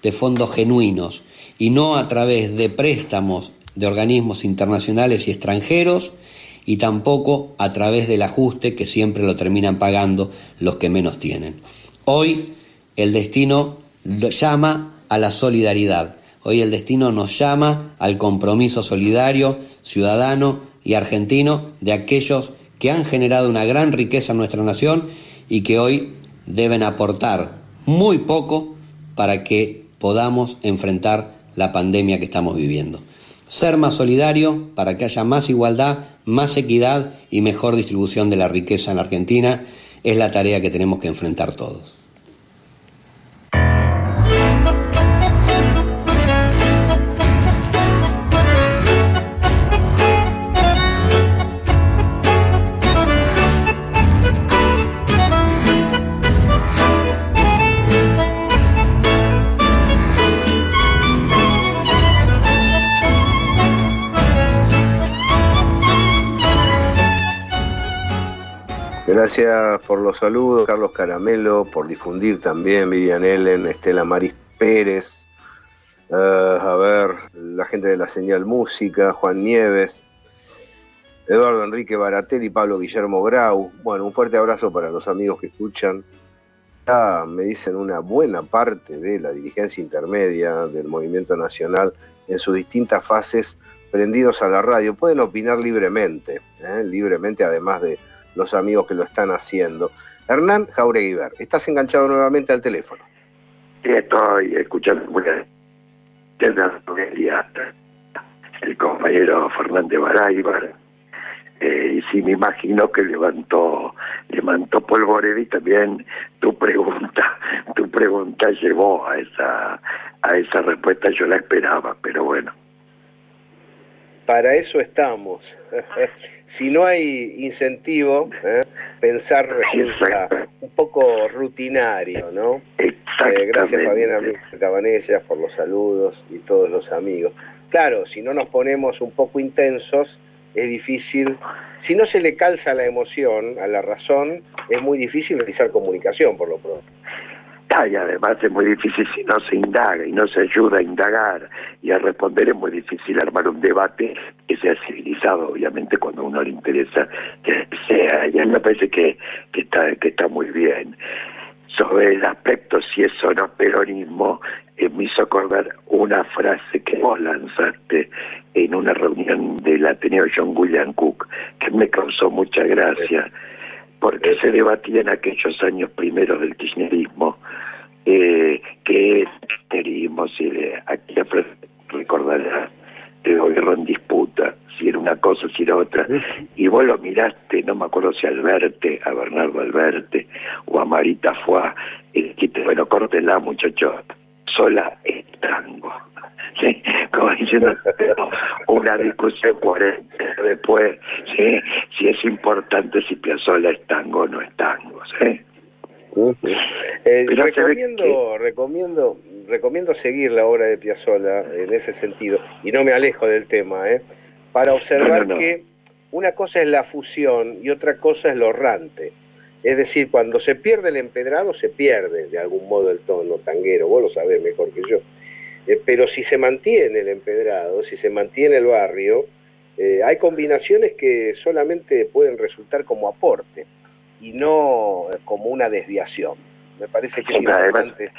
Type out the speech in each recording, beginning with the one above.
de fondos genuinos y no a través de préstamos de organismos internacionales y extranjeros y tampoco a través del ajuste que siempre lo terminan pagando los que menos tienen. Hoy el destino llama a la solidaridad. Hoy el destino nos llama al compromiso solidario, ciudadano y argentino de aquellos que han generado una gran riqueza en nuestra nación y que hoy deben aportar muy poco para que podamos enfrentar la pandemia que estamos viviendo. Ser más solidario para que haya más igualdad, más equidad y mejor distribución de la riqueza en la Argentina es la tarea que tenemos que enfrentar todos. Gracias por los saludos, Carlos Caramelo, por difundir también, Vivian Ellen, Estela Maris Pérez, eh, a ver, la gente de la señal música, Juan Nieves, Eduardo Enrique Baratelli, Pablo Guillermo Grau. Bueno, un fuerte abrazo para los amigos que escuchan. Ya me dicen una buena parte de la dirigencia intermedia del Movimiento Nacional en sus distintas fases prendidos a la radio. Pueden opinar libremente, ¿eh? libremente además de los amigos que lo están haciendo. Hernán Jaureguiber, estás enganchado nuevamente al teléfono. Estoy escuchando el compañero Fernández Baraybar, eh, y sí me imagino que levantó levantó polvoreda y también tu pregunta tu pregunta llevó a esa a esa respuesta yo la esperaba pero bueno para eso estamos. si no hay incentivo, ¿eh? pensar resulta un poco rutinario, ¿no? Eh, gracias Fabiana Cabanellas por los saludos y todos los amigos. Claro, si no nos ponemos un poco intensos, es difícil, si no se le calza la emoción a la razón, es muy difícil realizar comunicación por lo pronto y además es muy difícil si no se indaga y no se ayuda a indagar y a responder, es muy difícil armar un debate que sea civilizado, obviamente, cuando a uno le interesa que sea. Y a mí me parece que, que, está, que está muy bien. Sobre el aspecto si es o no peronismo, eh, me hizo acordar una frase que vos lanzaste en una reunión del Ateneo John William Cook, que me causó mucha gracia porque se debatía en aquellos años primeros del kirchnerismo eh, que el kirchnerismo, si aquí recordará el gobierno en disputa, si era una cosa, si era otra, y vos lo miraste, no me acuerdo si Alberte, a Bernardo Alberte, o a Marita Fuá, y dijiste, bueno, córtela muchachos, sola es tango. ¿Sí? como diciendo una discusión 40 después, ¿sí? si es importante si Piazzolla es tango o no es tango. ¿sí? Eh, recomiendo, recomiendo, recomiendo seguir la obra de Piazzolla en ese sentido, y no me alejo del tema, ¿eh? para observar que una cosa es la fusión y otra cosa es lo errante. Es decir, cuando se pierde el empedrado, se pierde de algún modo el tono tanguero, vos lo sabés mejor que yo. Eh, pero si se mantiene el empedrado, si se mantiene el barrio, eh, hay combinaciones que solamente pueden resultar como aporte y no como una desviación. Me parece que es importante.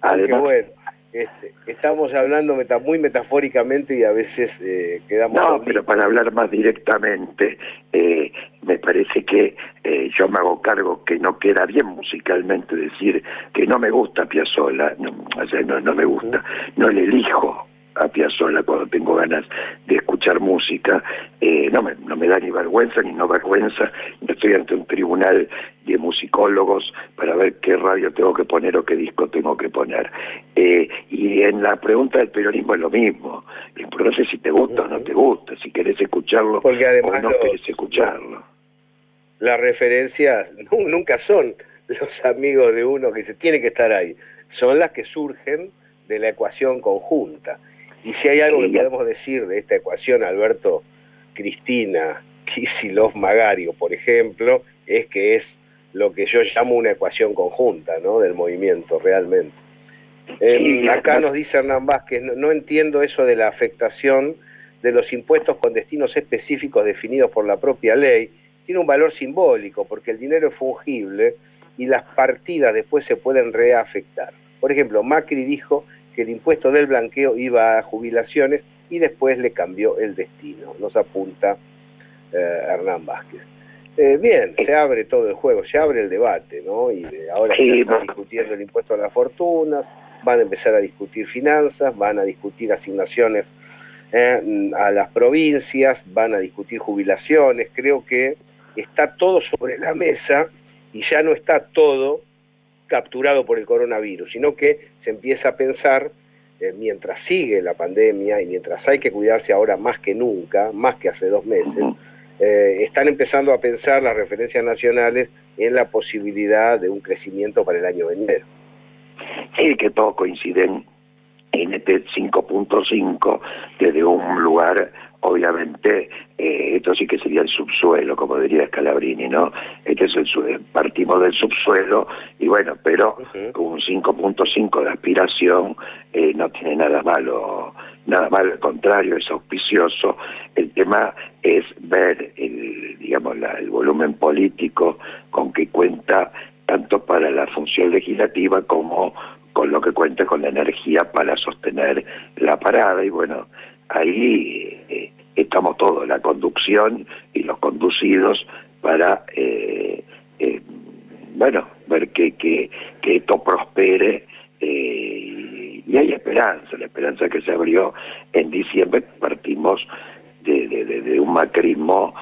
Aunque bueno, este, estamos hablando muy metafóricamente y a veces eh, quedamos... No, pero para hablar más directamente, eh, me parece que eh, yo me hago cargo que no queda bien musicalmente decir que no me gusta Piazzolla, no, o sea, no, no me gusta, no le elijo a Piazzolla cuando tengo ganas de escuchar música. Eh, no, me, no me da ni vergüenza ni no vergüenza. Estoy ante un tribunal de musicólogos para ver qué radio tengo que poner o qué disco tengo que poner. Eh, y en la pregunta del peronismo es lo mismo. Importante es si te gusta o no te gusta, si querés escucharlo Porque además o no querés escucharlo. Las referencias nunca son los amigos de uno que se tiene que estar ahí, son las que surgen de la ecuación conjunta. Y si hay algo que podemos decir de esta ecuación, Alberto, Cristina, Kisilov, Magario, por ejemplo, es que es lo que yo llamo una ecuación conjunta ¿no? del movimiento realmente. Em, acá nos dice Hernán Vázquez, no, entiendo eso de la afectación de los impuestos con destinos específicos definidos por la propia ley. Tiene un valor simbólico porque el dinero es fungible y las partidas después se pueden reafectar. Por ejemplo, Macri dijo que el impuesto del blanqueo iba a jubilaciones y después le cambió el destino, nos apunta eh, Hernán Vázquez. Eh, bien, se abre todo el juego, se abre el debate, ¿no? Y ahora se está discutiendo el impuesto a las fortunas, van a empezar a discutir finanzas, van a discutir asignaciones eh, a las provincias, van a discutir jubilaciones. Creo que está todo sobre la mesa y ya no está todo capturado por el coronavirus, sino que se empieza a pensar, eh, mientras sigue la pandemia y mientras hay que cuidarse ahora más que nunca, más que hace dos meses, eh, están empezando a pensar las referencias nacionales en la posibilidad de un crecimiento para el año venidero. Sí, que todos coinciden en este 5.5 desde un lugar, obviamente, eh, esto sí que sería el subsuelo, como diría Scalabrini, ¿no? Este es el partimos del subsuelo y bueno, pero con un 5.5 de aspiración eh, no tiene nada malo, nada malo, al contrario, es auspicioso. El tema es ver el, digamos, el volumen político con que cuenta tanto para la función legislativa como con lo que cuenta con la energía para sostener la parada y bueno, ahí eh, estamos todos, la conducción y los conducidos para, eh, eh, bueno, ver que, que, que esto prospere y hay esperanza, la esperanza que se abrió en diciembre, partimos de, de, un macrismo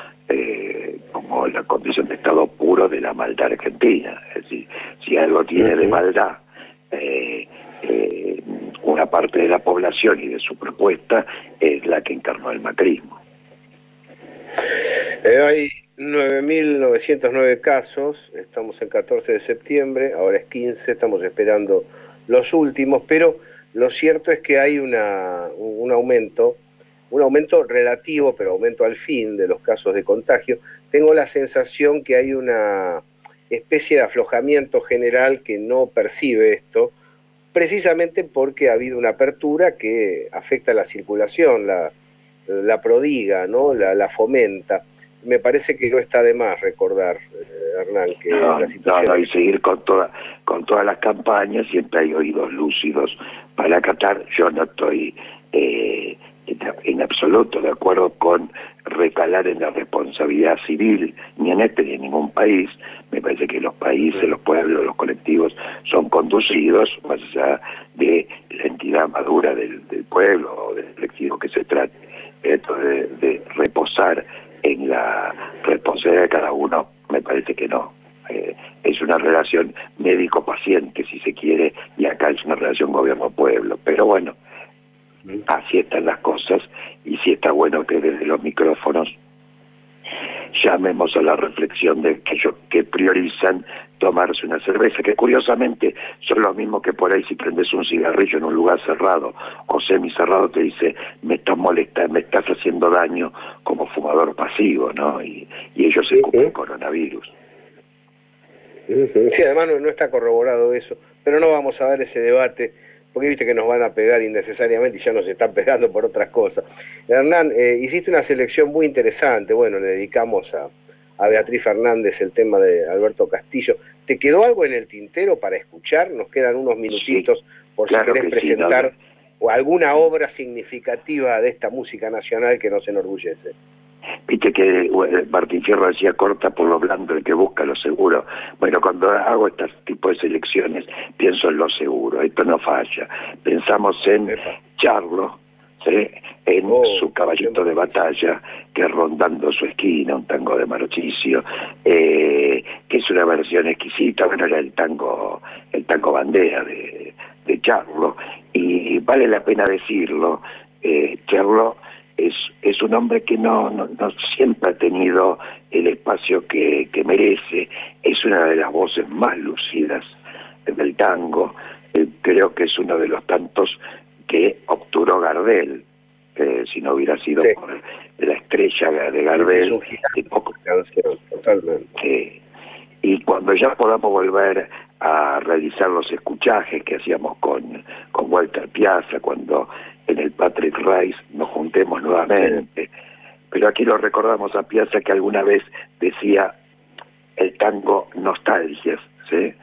como la condición de estado puro de la maldad argentina, es decir, si algo tiene de maldad eh, eh, parte de la población y de su propuesta es la que encarnó el macrismo. Eh, hay 9.909 casos, estamos en 14 de septiembre, ahora es 15, estamos esperando los últimos, pero lo cierto es que hay un aumento, un aumento relativo, pero aumento al fin de los casos de contagio. Tengo la sensación que hay una especie de aflojamiento general que no percibe esto, precisamente porque ha habido una apertura que afecta la circulación, la, la prodiga, ¿no? La, fomenta. Me parece que no está de más recordar, eh, Hernán, que la situación... No, y seguir con, toda, con todas las campañas, siempre hay oídos lúcidos para acatar. Yo no estoy eh, en absoluto de acuerdo con recalar en la responsabilidad civil, ni en este ni en ningún país. Me parece que los países, los pueblos, los colectivos son conducidos, más allá de la entidad madura del, pueblo o del colectivo que se trate, esto de, reposar en la responsabilidad de cada uno, me parece que no. Eh, es una relación médico-paciente, si se quiere, y acá es una relación gobierno-pueblo. Pero bueno, así están las cosas y si está bueno que desde los micrófonos llamemos a la reflexión de aquellos que priorizan tomarse una cerveza, que curiosamente son los mismos que por ahí si prendes un cigarrillo en un lugar cerrado o semicerrado te dice me estás molestando, me estás haciendo daño como fumador pasivo, ¿no? Y, ellos se ocupan coronavirus. Sí, además no está corroborado eso, pero no vamos a dar ese debate porque viste que nos van a pegar innecesariamente y ya nos están pegando por otras cosas. Hernán, eh, hiciste una selección muy interesante, bueno, le dedicamos a, Beatriz Fernández el tema de Alberto Castillo. ¿Te quedó algo en el tintero para escuchar? Nos quedan unos minutitos por si querés presentar alguna obra significativa de esta música nacional que nos enorgullece. Viste que Martín Fierro decía corta por lo blando el que busca lo seguro. Bueno, cuando hago este tipo de selecciones pienso en lo seguro, esto no falla. Pensamos en Charlo, en oh, su caballito de batalla, que rondando su esquina, un tango de Marochicio, eh, que es una versión exquisita, bueno, era el tango, el tango bandera de, de Charlo, y vale la pena decirlo, eh, Charlo es, es un hombre que no, no, siempre ha tenido el espacio que, que, merece, es una de las voces más lucidas del tango, eh, creo que es uno de los tantos que obturó Gardel, si no hubiera sido por la estrella de Gardel, es totalmente. y cuando ya podamos volver a realizar los escuchajes que hacíamos con, con Walter Piazza cuando en el Patrick Rice nuevamente. Pero aquí lo recordamos a Piazza que alguna vez decía el tango nostalgias, ¿sí?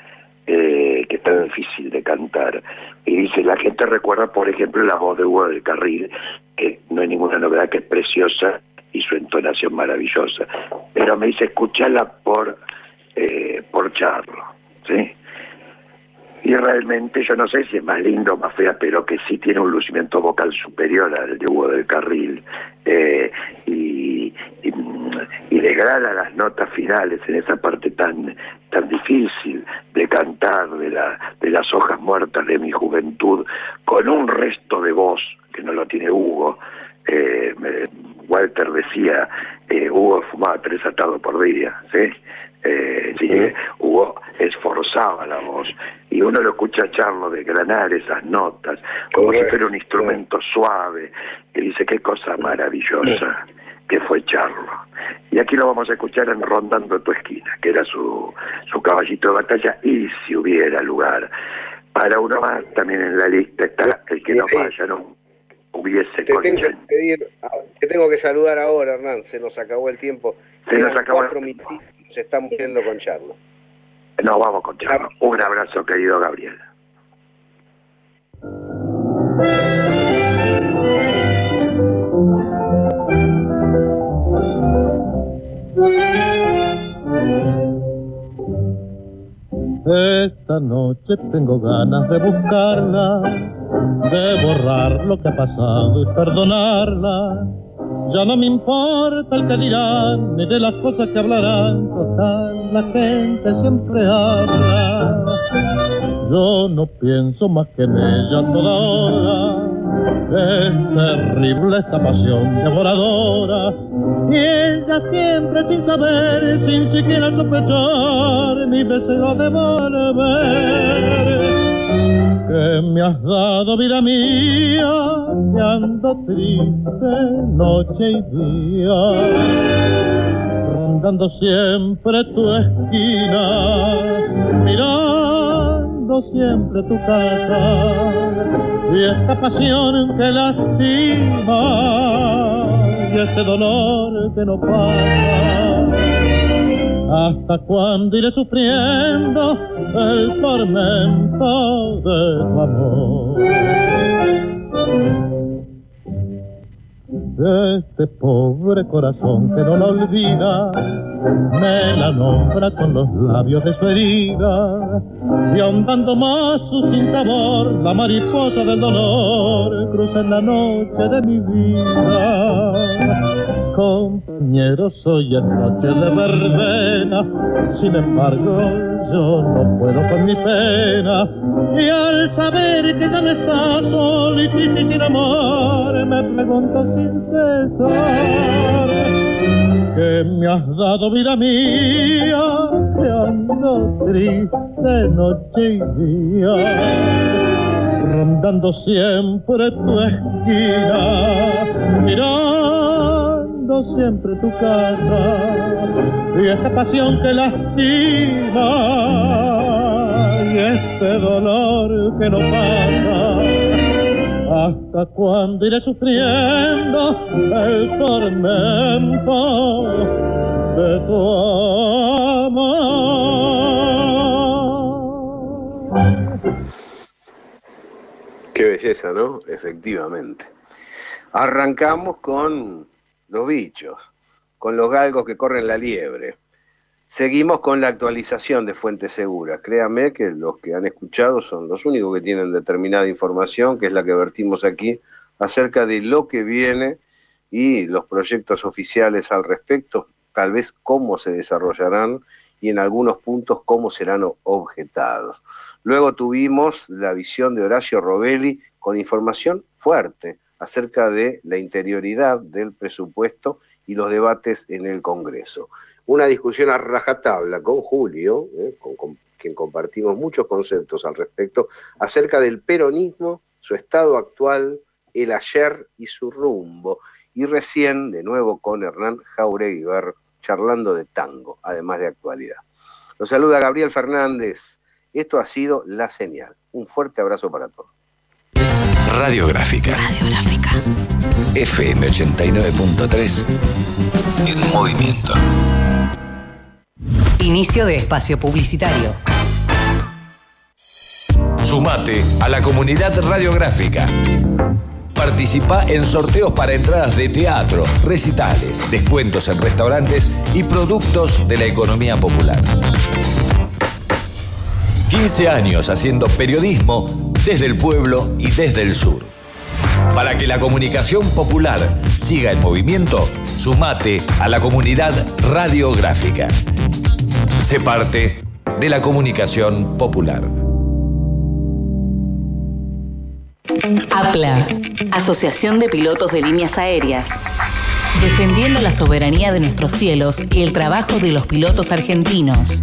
Eh, que está difícil de cantar. Y dice, la gente recuerda, por ejemplo, la voz de Hugo del Carril, que no hay ninguna novedad, que es preciosa y su entonación maravillosa. Pero me dice, escúchala por, eh, por Charlo, ¿sí? Y realmente yo no sé si es más lindo o más fea, pero que sí tiene un lucimiento vocal superior al de Hugo del Carril. Eh, y, y, degrada las notas finales en esa parte tan tan difícil de cantar de la de las hojas muertas de mi juventud con un resto de voz que no lo tiene Hugo eh, Walter decía eh, Hugo fumaba tres atados por día ¿sí? Eh, Hugo esforzaba la voz. Y uno lo escucha charlo de granar esas notas como si fuera un instrumento suave y dice qué cosa maravillosa que fue Charlo. Y aquí lo vamos a escuchar en Rondando tu esquina, que era su, su caballito de batalla, y si hubiera lugar. Para uno más, también en la lista está el que no vaya, no hubiese te tengo, que pedir, te tengo que saludar ahora, Hernán, se nos acabó el tiempo. Se nos acabó cuatro se estamos viendo con Charlo. No, vamos con Charlo. Un abrazo, querido Gabriel. Esta noche tengo ganas de buscarla, de borrar lo que ha pasado y perdonarla. Ya no me importa el que dirán, ni de las cosas que hablarán, total, la gente siempre habla. Yo no pienso más que en ella toda hora es terrible esta pasión devoradora. Y ella siempre sin saber, sin siquiera sospechar, mi deseo de volver. Que me has dado vida mía, que ando triste noche y día, rondando siempre tu esquina, mirando siempre tu casa y esta pasión que lastima y este dolor que no pasa. ¿Hasta cuándo iré sufriendo el tormento de tu amor? este pobre corazón que no la olvida, me la nombra con los labios de su herida, y ahondando más su sinsabor, la mariposa del dolor cruza en la noche de mi vida. Compañero, soy en noche de verbena, sin embargo yo no puedo con mi pena. Y al saber que ya no estás solo y triste sin amor me pregunto sin cesar que me has dado vida mía que ando triste noche y día rondando siempre tu esquina siempre tu casa y esta pasión que lastima y este dolor que no pasa. ¿Hasta cuando iré sufriendo el tormento de tu amor? Qué belleza, ¿no? Efectivamente. Arrancamos con los bichos con los galgos que corren la liebre. Seguimos con la actualización de fuentes seguras. Créame que los que han escuchado son los únicos que tienen determinada información, que es la que vertimos aquí, acerca de lo que viene y los proyectos oficiales al respecto, tal vez cómo se desarrollarán y en algunos puntos cómo serán objetados. Luego tuvimos la visión de Horacio Robelli con información fuerte acerca de la interioridad del presupuesto y los debates en el Congreso. Una discusión a rajatabla con Julio, eh, con, quien compartimos muchos conceptos al respecto, acerca del peronismo, su estado actual, el ayer y su rumbo. Y recién, de nuevo, con Hernán Jauregui charlando de tango, además de actualidad. Lo saluda Gabriel Fernández Esto ha sido La Señal. Un fuerte abrazo para todos. Radiográfica. Radiográfica. FM 89.3. En movimiento. Inicio de espacio publicitario. Sumate a la comunidad radiográfica. Participa en sorteos para entradas de teatro, recitales, descuentos en restaurantes y productos de la economía popular. 15 años haciendo periodismo desde el pueblo y desde el sur. Para que la comunicación popular siga en movimiento, sumate a la comunidad radiográfica. Se parte de la comunicación popular. APLA, Asociación de Pilotos de Líneas Aéreas. Defendiendo la soberanía de nuestros cielos y el trabajo de los pilotos argentinos.